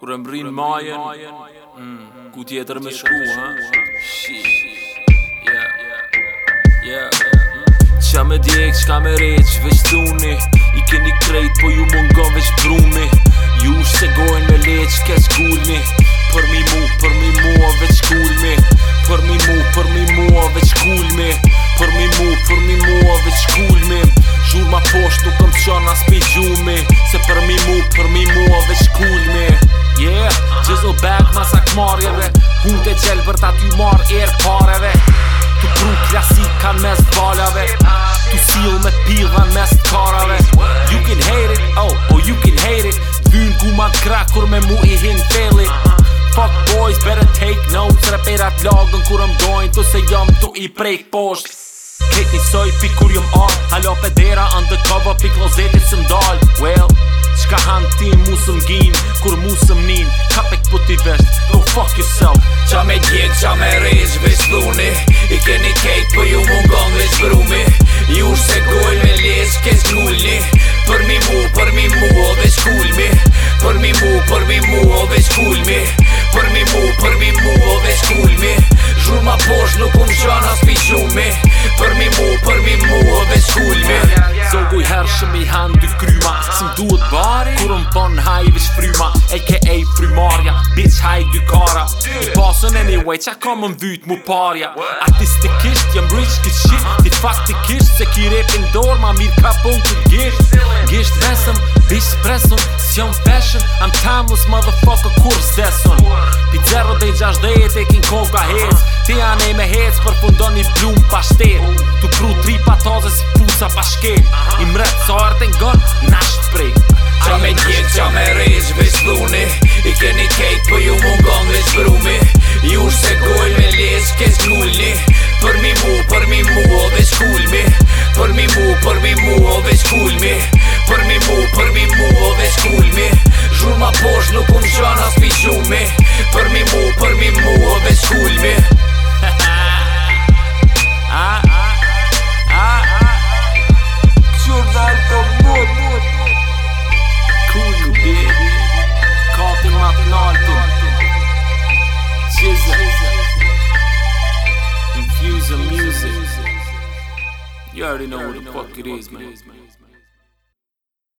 Kure më rrinë majën mm, mm, Ku tjetër me shku, Qa me djek, qka me req, veç dhuni I keni krejt, po ju mungon veç brumi Ju se gojnë me leq, keç gullni Për mi mu, për mi mua, veç kulmi Për mi mu, për mi mua, veç kulmi Për mi mu, për mi mua, veç kulmi Zhur ma posht, nuk më qon as i erë pareve tu kru klasikan me s' balave tu sil me pilan me s' karave you can hate it, oh, oh you can hate it dhyn gumat krakur me mu i hin felit fuck boys better take notes reperat lagen kur m dojn tu se jam tu i prejt posht ket një sëj p'kur jum a halaf e dhera undercover p'i klozetit s' m dal well, çka han tim musëm gin kur musëm min me tjek qa me rejsh veç dhuni I keni kejt për po ju mungon nga në Ju se gojn me lesh kesh gullni Për mi mu, për mi mu o veç kulmi Për mi mu, për mi mu o veç kulmi Për mi mu, për mi mu o veç kulmi Zhur ma shë me i hanë dy fkryma Si më duhet bari? Kur më thonë hajve shfryma A.K.A. frymarja Bitch haj dy kara Më pasën anyway qa ka më mdyt mu parja Artistikisht jam rich kët shit Dit faktikisht se ki repin dor Ma mirë ka pun kët gisht Gisht vesëm, bish presëm Si jam fashion I'm timeless motherfucker kur zesën Pi 0 dhe i 6 dhe e tekin kong ka hec uh-huh. Ti anej me hec për fun thing gone nash spray Qa me njën qa me rejz me sluni I keni kejt për po ju mund gong dhe zbrumi Ju se goj me lez ke zgnulli Për mi mu, për mi mu o dhe skulmi Për mi mu, për mi mu o dhe skulmi Për mi mu, për mi mu o dhe skulmi Zhur ma posh nuk um qan as pi qumi You already know what the fuck it is, man.